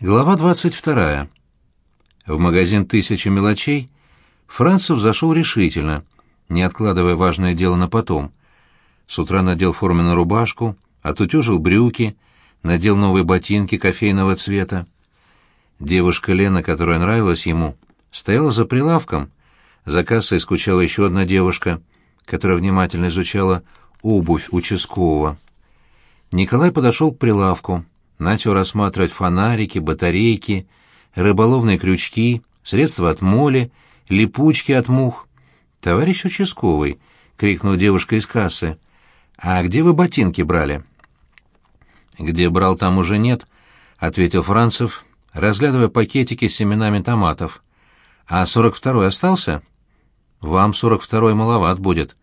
Глава 22. В магазин «Тысяча мелочей» Францев зашел решительно, не откладывая важное дело на потом. С утра надел форменную рубашку, отутюжил брюки, надел новые ботинки кофейного цвета. Девушка Лена, которая нравилась ему, стояла за прилавком. За кассой скучала еще одна девушка, которая внимательно изучала обувь участкового. Николай подошел к прилавку, начал рассматривать фонарики, батарейки, рыболовные крючки, средства от моли, липучки от мух. «Товарищ участковый!» — крикнула девушка из кассы. «А где вы ботинки брали?» «Где брал, там уже нет», — ответил Францев, разглядывая пакетики с семенами томатов. «А сорок второй остался?» «Вам сорок второй маловат будет».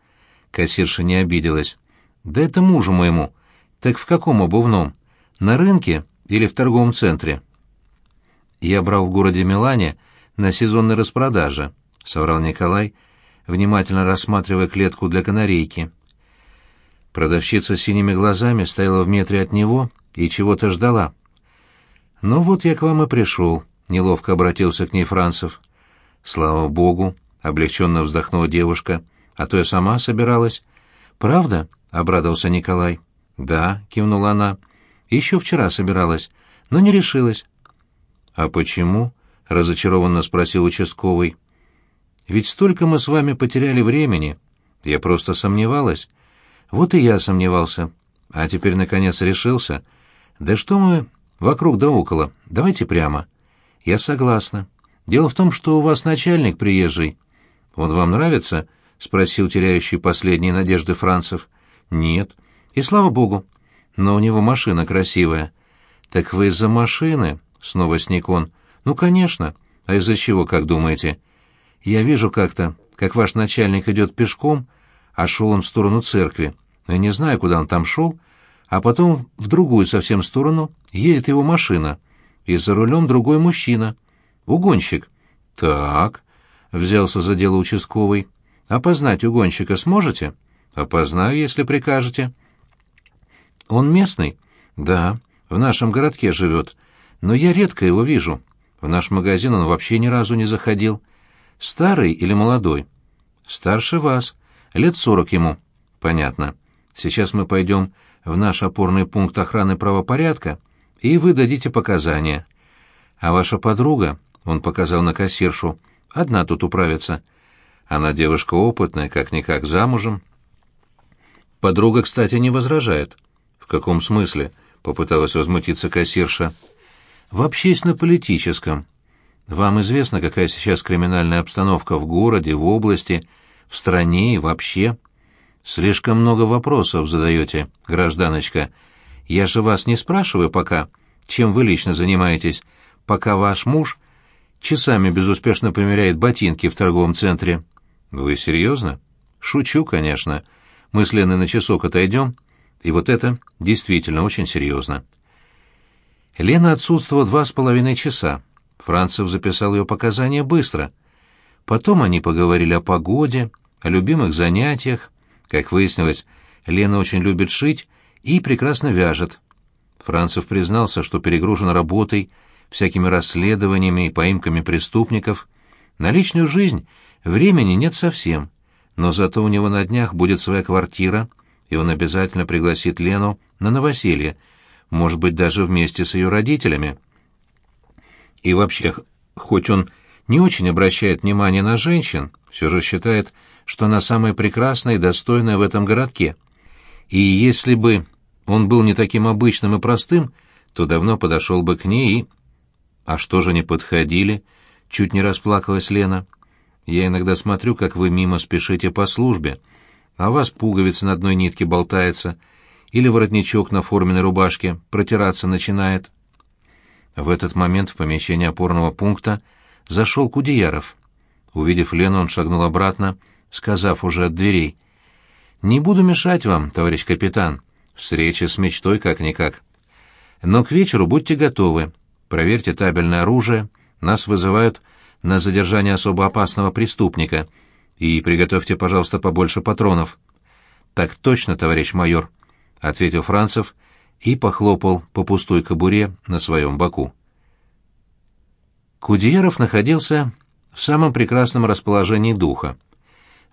Кассирша не обиделась. «Да это мужу моему. Так в каком обувном?» На рынке или в торговом центре? Я брал в городе Милане на сезонной распродаже, соврал Николай, внимательно рассматривая клетку для канарейки. Продавщица с синими глазами стояла в метре от него и чего-то ждала. «Ну вот я к вам и пришел», — неловко обратился к ней Францев. «Слава богу», — облегченно вздохнула девушка, — «а то я сама собиралась». «Правда?» — обрадовался Николай. «Да», — кивнула она, — еще вчера собиралась, но не решилась. А почему? разочарованно спросил участковый. Ведь столько мы с вами потеряли времени. Я просто сомневалась. Вот и я сомневался. А теперь наконец решился. Да что мы вокруг да около? Давайте прямо. Я согласна. Дело в том, что у вас начальник приезжий. Он вам нравится? спросил теряющий последние надежды Францев. Нет. И слава богу но у него машина красивая». «Так вы из-за машины?» — снова сник он. «Ну, конечно. А из-за чего, как думаете?» «Я вижу как-то, как ваш начальник идет пешком, а шел он в сторону церкви. Я не знаю, куда он там шел, а потом в другую совсем сторону едет его машина, и за рулем другой мужчина. Угонщик». «Так», — взялся за дело участковый. «Опознать угонщика сможете?» «Опознаю, если прикажете». «Он местный?» «Да, в нашем городке живет. Но я редко его вижу. В наш магазин он вообще ни разу не заходил. Старый или молодой?» «Старше вас. Лет сорок ему». «Понятно. Сейчас мы пойдем в наш опорный пункт охраны правопорядка, и вы дадите показания. А ваша подруга, — он показал на кассиршу, — одна тут управится. Она девушка опытная, как-никак замужем. Подруга, кстати, не возражает. «В каком смысле?» — попыталась возмутиться кассирша. «В общественно-политическом. Вам известно, какая сейчас криминальная обстановка в городе, в области, в стране и вообще?» «Слишком много вопросов задаете, гражданочка. Я же вас не спрашиваю пока, чем вы лично занимаетесь, пока ваш муж часами безуспешно примеряет ботинки в торговом центре». «Вы серьезно?» «Шучу, конечно. Мы с Леной на часок отойдем, и вот это действительно очень серьезно. Лена отсутствовала два с половиной часа. Францев записал ее показания быстро. Потом они поговорили о погоде, о любимых занятиях. Как выяснилось, Лена очень любит шить и прекрасно вяжет. Францев признался, что перегружен работой, всякими расследованиями и поимками преступников. На личную жизнь времени нет совсем, но зато у него на днях будет своя квартира, и он обязательно пригласит Лену на новоселье, может быть, даже вместе с ее родителями. И вообще, хоть он не очень обращает внимание на женщин, все же считает, что она самая прекрасная и достойная в этом городке. И если бы он был не таким обычным и простым, то давно подошел бы к ней и... «А что же не подходили?» — чуть не расплакалась Лена. «Я иногда смотрю, как вы мимо спешите по службе», а у вас пуговица на одной нитке болтается, или воротничок на форменной рубашке протираться начинает. В этот момент в помещение опорного пункта зашел Кудеяров. Увидев Лену, он шагнул обратно, сказав уже от дверей. «Не буду мешать вам, товарищ капитан. Встреча с мечтой как-никак. Но к вечеру будьте готовы. Проверьте табельное оружие. Нас вызывают на задержание особо опасного преступника — и приготовьте, пожалуйста, побольше патронов». «Так точно, товарищ майор», — ответил Францев и похлопал по пустой кобуре на своем боку. Кудеяров находился в самом прекрасном расположении духа.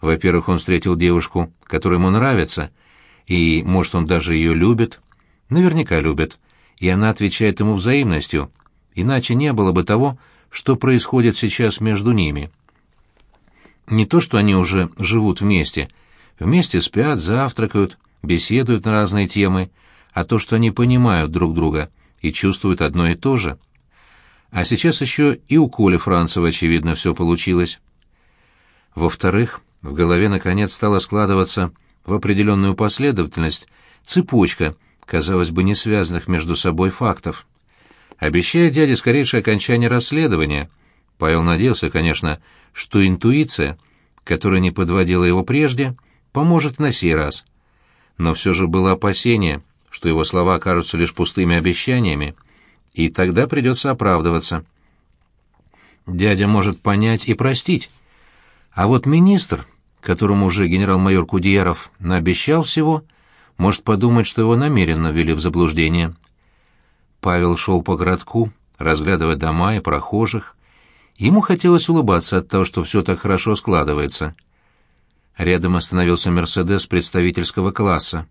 Во-первых, он встретил девушку, которая ему нравится, и, может, он даже ее любит, наверняка любит, и она отвечает ему взаимностью, иначе не было бы того, что происходит сейчас между ними». Не то, что они уже живут вместе. Вместе спят, завтракают, беседуют на разные темы, а то, что они понимают друг друга и чувствуют одно и то же. А сейчас еще и у Коли Францева, очевидно, все получилось. Во-вторых, в голове, наконец, стала складываться в определенную последовательность цепочка, казалось бы, не связанных между собой фактов. Обещая дяде скорейшее окончание расследования — Павел надеялся, конечно, что интуиция, которая не подводила его прежде, поможет на сей раз. Но все же было опасение, что его слова окажутся лишь пустыми обещаниями, и тогда придется оправдываться. Дядя может понять и простить. А вот министр, которому уже генерал-майор Кудеяров наобещал всего, может подумать, что его намеренно ввели в заблуждение. Павел шел по городку, разглядывая дома и прохожих, Ему хотелось улыбаться от того, что все так хорошо складывается. Рядом остановился «Мерседес» представительского класса.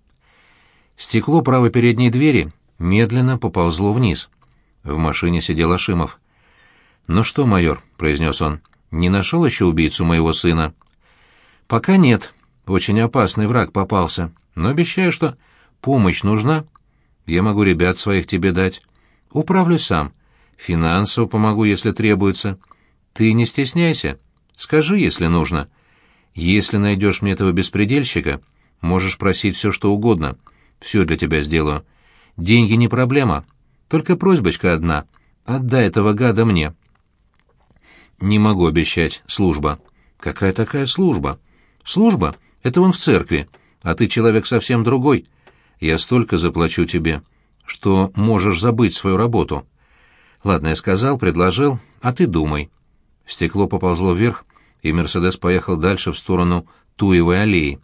Стекло правой передней двери медленно поползло вниз. В машине сидел Ашимов. «Ну что, майор», — произнес он, — «не нашел еще убийцу моего сына?» «Пока нет. Очень опасный враг попался. Но обещаю, что помощь нужна. Я могу ребят своих тебе дать. Управлю сам. Финансово помогу, если требуется. Ты не стесняйся. Скажи, если нужно. Если найдешь мне этого беспредельщика, можешь просить все, что угодно. Все для тебя сделаю. Деньги не проблема. Только просьбочка одна. Отдай этого гада мне. Не могу обещать. Служба. Какая такая служба? Служба? Это он в церкви. А ты человек совсем другой. Я столько заплачу тебе, что можешь забыть свою работу. Ладно, я сказал, предложил, а ты думай. Стекло поползло вверх, и «Мерседес» поехал дальше в сторону Туевой аллеи.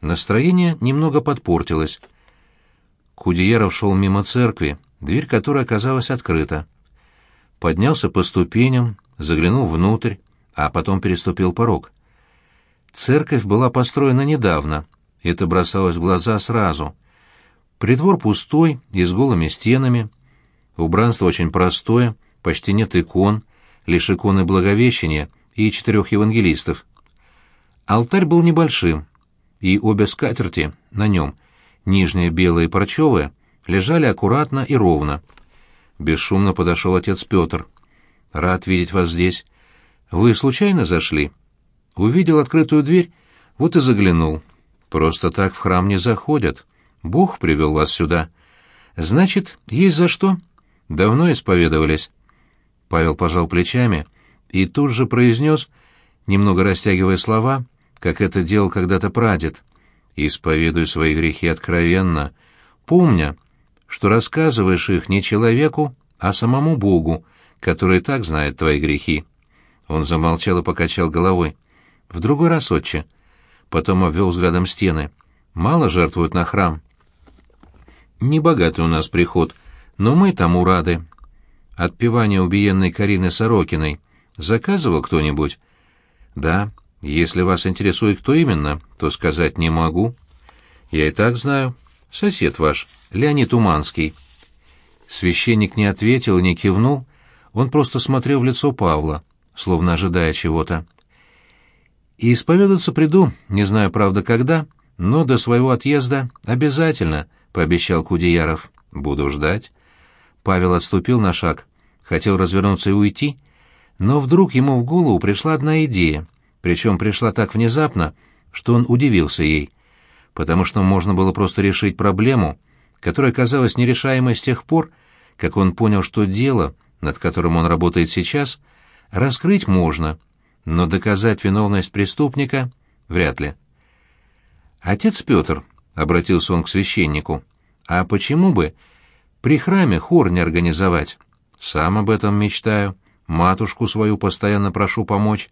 Настроение немного подпортилось. Кудеяров шел мимо церкви, дверь которой оказалась открыта. Поднялся по ступеням, заглянул внутрь, а потом переступил порог. Церковь была построена недавно, это бросалось в глаза сразу. Притвор пустой и с голыми стенами, убранство очень простое, почти нет икон, лишь иконы Благовещения и четырех евангелистов. Алтарь был небольшим, и обе скатерти на нем, нижняя белая и парчевая, лежали аккуратно и ровно. Бесшумно подошел отец Петр. «Рад видеть вас здесь. Вы случайно зашли?» «Увидел открытую дверь, вот и заглянул. Просто так в храм не заходят. Бог привел вас сюда. Значит, есть за что?» «Давно исповедовались». Павел пожал плечами и тут же произнес, немного растягивая слова, как это делал когда-то прадед, «Исповедуй свои грехи откровенно, помня, что рассказываешь их не человеку, а самому Богу, который так знает твои грехи». Он замолчал и покачал головой. «В другой раз, отче». Потом обвел взглядом стены. «Мало жертвуют на храм». «Небогатый у нас приход, но мы тому рады» отпевание убиенной Карины Сорокиной заказывал кто-нибудь? Да, если вас интересует, кто именно, то сказать не могу. Я и так знаю. Сосед ваш, Леонид Уманский. Священник не ответил не кивнул, он просто смотрел в лицо Павла, словно ожидая чего-то. И исповедаться приду, не знаю, правда, когда, но до своего отъезда обязательно, — пообещал Кудеяров. Буду ждать. Павел отступил на шаг, хотел развернуться и уйти, но вдруг ему в голову пришла одна идея, причем пришла так внезапно, что он удивился ей, потому что можно было просто решить проблему, которая казалась нерешаемой с тех пор, как он понял, что дело, над которым он работает сейчас, раскрыть можно, но доказать виновность преступника вряд ли. «Отец Петр», — обратился он к священнику, — «а почему бы при храме хор не организовать?» Сам об этом мечтаю. Матушку свою постоянно прошу помочь.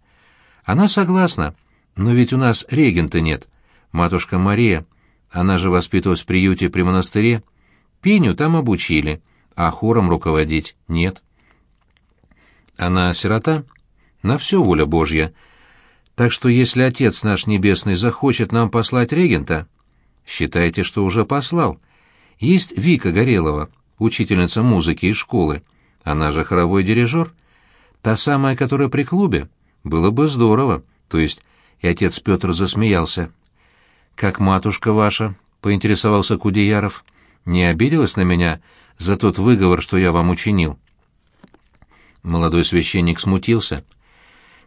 Она согласна, но ведь у нас регента нет. Матушка Мария, она же воспитывалась в приюте при монастыре. Пеню там обучили, а хором руководить нет. Она сирота? На все воля Божья. Так что если Отец наш Небесный захочет нам послать регента, считайте, что уже послал. Есть Вика Горелова, учительница музыки из школы. Она же хоровой дирижер. Та самая, которая при клубе. Было бы здорово. То есть, и отец Петр засмеялся. «Как матушка ваша?» — поинтересовался Кудеяров. «Не обиделась на меня за тот выговор, что я вам учинил?» Молодой священник смутился.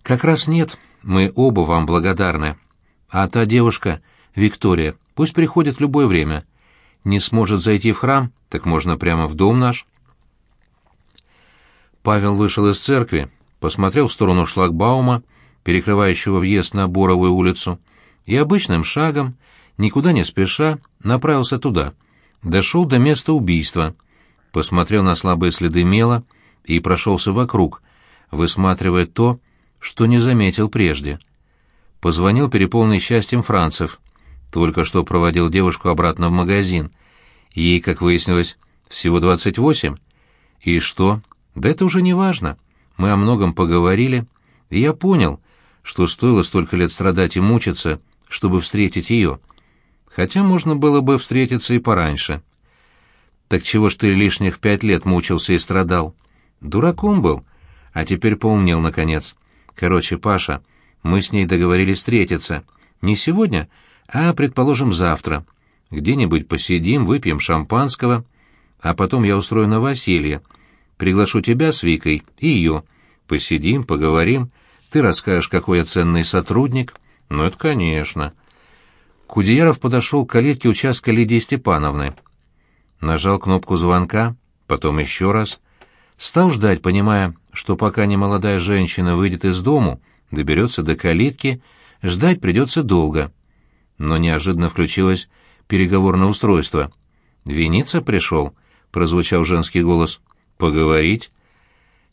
«Как раз нет. Мы оба вам благодарны. А та девушка, Виктория, пусть приходит в любое время. Не сможет зайти в храм, так можно прямо в дом наш». Павел вышел из церкви, посмотрел в сторону шлагбаума, перекрывающего въезд на Боровую улицу, и обычным шагом, никуда не спеша, направился туда. Дошел до места убийства, посмотрел на слабые следы мела и прошелся вокруг, высматривая то, что не заметил прежде. Позвонил переполненный счастьем Францев. Только что проводил девушку обратно в магазин. Ей, как выяснилось, всего двадцать восемь. И что, да это уже не важно. Мы о многом поговорили, и я понял, что стоило столько лет страдать и мучиться, чтобы встретить ее. Хотя можно было бы встретиться и пораньше. Так чего ж ты лишних пять лет мучился и страдал? Дураком был, а теперь поумнел, наконец. Короче, Паша, мы с ней договорились встретиться. Не сегодня, а, предположим, завтра. Где-нибудь посидим, выпьем шампанского, а потом я устрою новоселье — Приглашу тебя с Викой и ее. Посидим, поговорим. Ты расскажешь, какой я ценный сотрудник. Ну, это конечно. Кудеяров подошел к калитке участка Лидии Степановны. Нажал кнопку звонка, потом еще раз. Стал ждать, понимая, что пока немолодая женщина выйдет из дому, доберется до калитки, ждать придется долго. Но неожиданно включилось переговорное устройство. «Виниться пришел?» — прозвучал женский голос. Поговорить?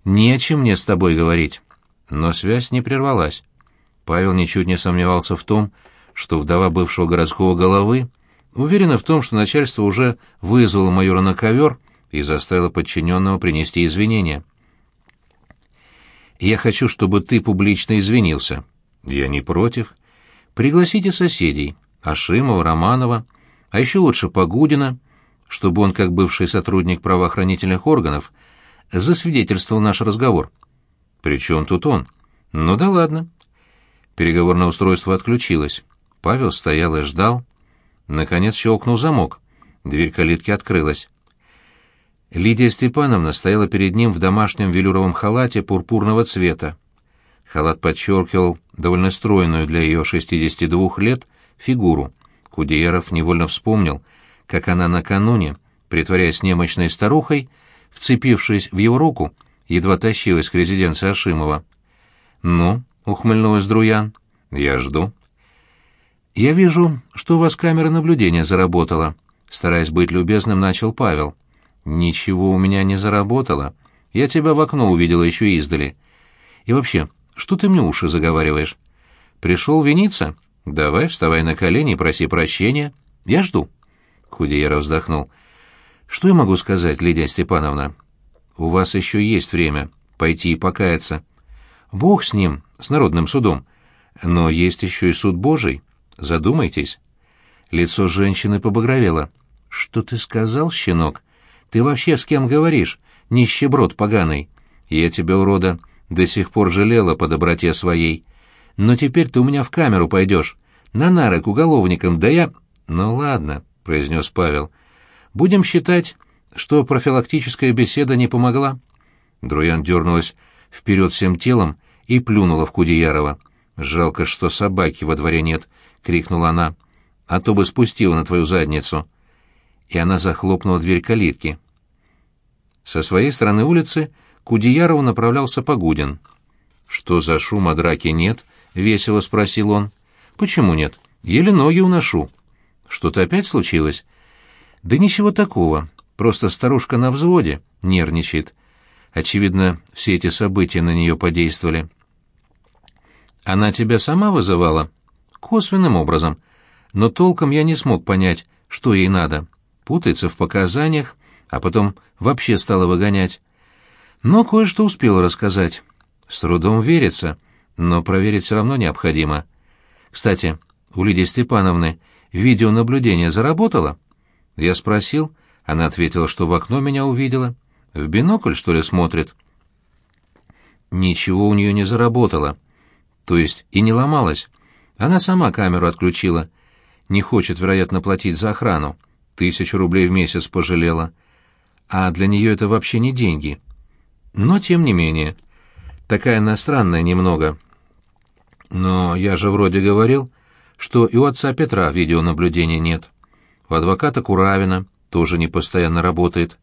Нечем мне с тобой говорить. Но связь не прервалась. Павел ничуть не сомневался в том, что вдова бывшего городского головы уверена в том, что начальство уже вызвало майора на ковер и заставило подчиненного принести извинения. «Я хочу, чтобы ты публично извинился». «Я не против». «Пригласите соседей. Ашимова, Романова, а еще лучше Погудина, чтобы он, как бывший сотрудник правоохранительных органов, засвидетельствовал наш разговор. Причем тут он? Ну да ладно. Переговорное устройство отключилось. Павел стоял и ждал. Наконец щелкнул замок. Дверь калитки открылась. Лидия Степановна стояла перед ним в домашнем велюровом халате пурпурного цвета. Халат подчеркивал довольно стройную для ее 62 лет фигуру. Кудеяров невольно вспомнил, как она накануне, притворяясь немощной старухой, вцепившись в его руку, едва тащилась к резиденции Ашимова. «Ну?» — ухмыльнулась Друян. «Я жду». «Я вижу, что у вас камера наблюдения заработала», — стараясь быть любезным, начал Павел. «Ничего у меня не заработало. Я тебя в окно увидела еще издали. И вообще, что ты мне уши заговариваешь? Пришел виниться? Давай, вставай на колени и проси прощения. Я жду». Худеяров вздохнул. Что я могу сказать, Лидия Степановна? У вас еще есть время пойти и покаяться. Бог с ним, с народным судом. Но есть еще и суд Божий. Задумайтесь. Лицо женщины побагровело. Что ты сказал, щенок? Ты вообще с кем говоришь? Нищеброд поганый. Я тебя, урода, до сих пор жалела по доброте своей. Но теперь ты у меня в камеру пойдешь. На нары к уголовникам, да я... Ну ладно, произнес Павел. — Будем считать, что профилактическая беседа не помогла. Друян дернулась вперед всем телом и плюнула в Кудеярова. «Жалко, что собаки во дворе нет!» — крикнула она. «А то бы спустила на твою задницу!» И она захлопнула дверь калитки. Со своей стороны улицы Кудеярову направлялся Погудин. «Что за шума драки нет?» — весело спросил он. «Почему нет? Еле ноги уношу». «Что-то опять случилось?» Да ничего такого, просто старушка на взводе, нервничает. Очевидно, все эти события на нее подействовали. Она тебя сама вызывала? Косвенным образом. Но толком я не смог понять, что ей надо. Путается в показаниях, а потом вообще стала выгонять. Но кое-что успела рассказать. С трудом верится, но проверить все равно необходимо. Кстати, у Лидии Степановны видеонаблюдение заработало? — я спросил, она ответила, что в окно меня увидела. В бинокль, что ли, смотрит? Ничего у нее не заработало. То есть и не ломалось. Она сама камеру отключила. Не хочет, вероятно, платить за охрану. Тысячу рублей в месяц пожалела. А для нее это вообще не деньги. Но тем не менее. Такая она странная немного. Но я же вроде говорил, что и у отца Петра видеонаблюдения нет у адвоката Куравина, тоже не постоянно работает.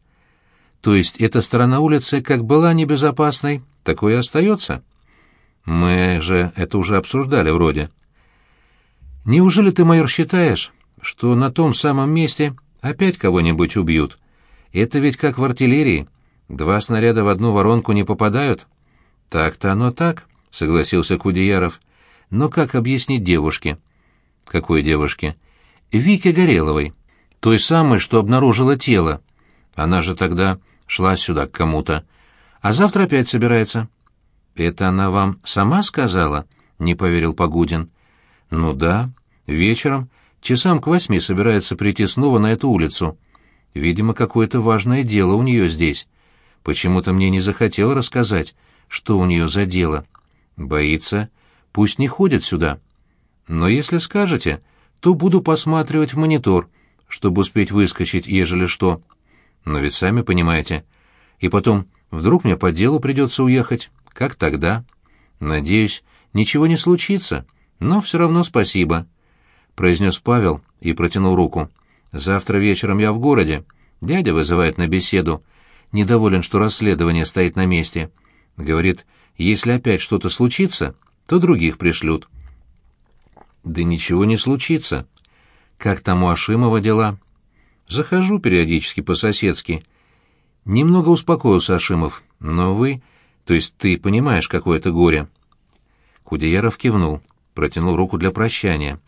То есть эта сторона улицы как была небезопасной, такой и остается. Мы же это уже обсуждали вроде. Неужели ты, майор, считаешь, что на том самом месте опять кого-нибудь убьют? Это ведь как в артиллерии. Два снаряда в одну воронку не попадают. Так-то оно так, согласился Кудеяров. Но как объяснить девушке? Какой девушке? Вике Гореловой, той самой, что обнаружила тело. Она же тогда шла сюда к кому-то. А завтра опять собирается. Это она вам сама сказала? Не поверил Погудин. Ну да, вечером, часам к восьми собирается прийти снова на эту улицу. Видимо, какое-то важное дело у нее здесь. Почему-то мне не захотел рассказать, что у нее за дело. Боится, пусть не ходит сюда. Но если скажете, то буду посматривать в монитор, чтобы успеть выскочить, ежели что. Но ведь сами понимаете. И потом, вдруг мне по делу придется уехать. Как тогда? Надеюсь, ничего не случится, но все равно спасибо», — произнес Павел и протянул руку. «Завтра вечером я в городе. Дядя вызывает на беседу. Недоволен, что расследование стоит на месте. Говорит, если опять что-то случится, то других пришлют». Да ничего не случится. Как там у Ашимова дела? Захожу периодически по-соседски. Немного успокоился Ашимов, но вы, то есть ты понимаешь, какое это горе. Кудеяров кивнул, протянул руку для прощания.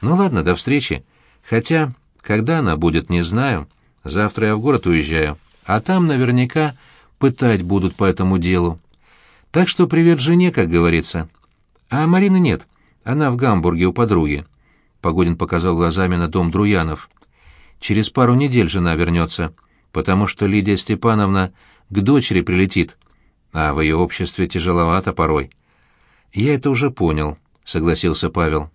Ну ладно, до встречи. Хотя, когда она будет, не знаю. Завтра я в город уезжаю, а там наверняка пытать будут по этому делу. Так что привет жене, как говорится. А Марины нет. — она в Гамбурге у подруги. Погодин показал глазами на дом Друянов. Через пару недель жена вернется, потому что Лидия Степановна к дочери прилетит, а в ее обществе тяжеловато порой. Я это уже понял, согласился Павел.